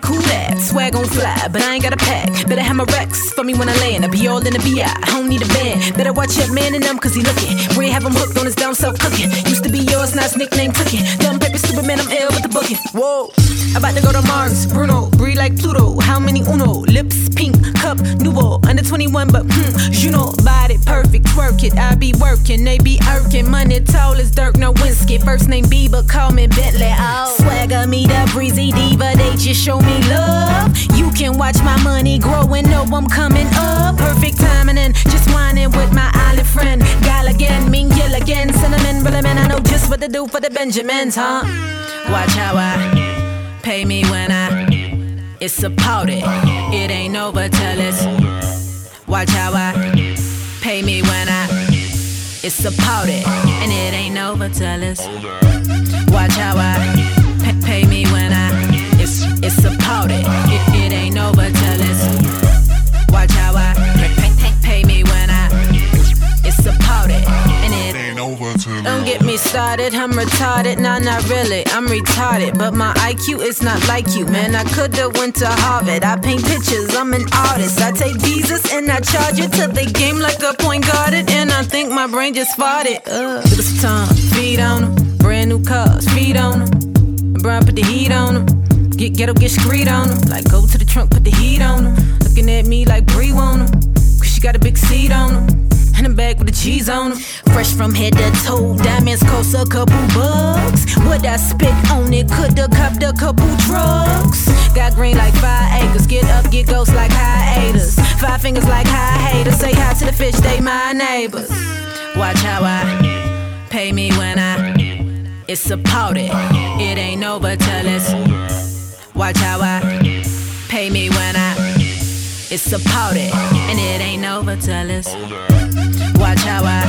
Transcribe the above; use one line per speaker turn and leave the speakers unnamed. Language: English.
fly, but I ain't got a pack. Better have my Rex for me when I land. I be all in the BI. I don't need a band. Better watch your man and them, cause he looking. We have him hooked on his dumb self cooking. Used to be yours, now his nickname took it. Dumb paper, stupid man, I'm ill with the booking. Whoa. About to go to Mars, Bruno, breathe like Pluto. How many Uno? Lips pink, cup, nouveau. Under 21, but hmm, you know, body perfect, twerk it. I be working, they be irking. Money tall as Dirk Nowitzki. First name Bieber, call me Bentley. Oh. Swagger me the breezy diva, they just show me love. You can watch my money grow and know I'm coming up. Perfect timing and just whining with my island friend. Gal again, mean gill again. Cinnamon, really man, I know just what to do for the Benjamins, huh? Watch how I pay me when I. It's a party, it ain't over till it's. Watch how I pay me when I. It's a party, and it ain't over till it's. Watch how I get me started, I'm retarded. Nah, not really, I'm retarded. But my IQ is not like you, man. I could've went to Harvard. I paint pictures, I'm an artist. I take visas and I charge it to the game like a point guarded. And I think my brain just farted. Uh, give us some time, feed on 'em. Brand new cars, feed on 'em. Brian put the heat on 'em. Get ghetto, get screed on 'em. Like go to the trunk, put the heat on 'em. Looking at me like Brie on 'em. Cause she got a big seat on 'em. With the cheese on 'em. Fresh from head to toe, diamonds cost a couple bucks. Would I spit on it? Coulda copped a couple drugs. Got green like five acres. Get up, get ghost like hiatus. Five fingers like high haters. Say hi to the fish, they my neighbors. Watch how I pay me when I. It's party, it ain't over till it's. Watch how I pay me when I. It's party, and it ain't over till it's. Watch how I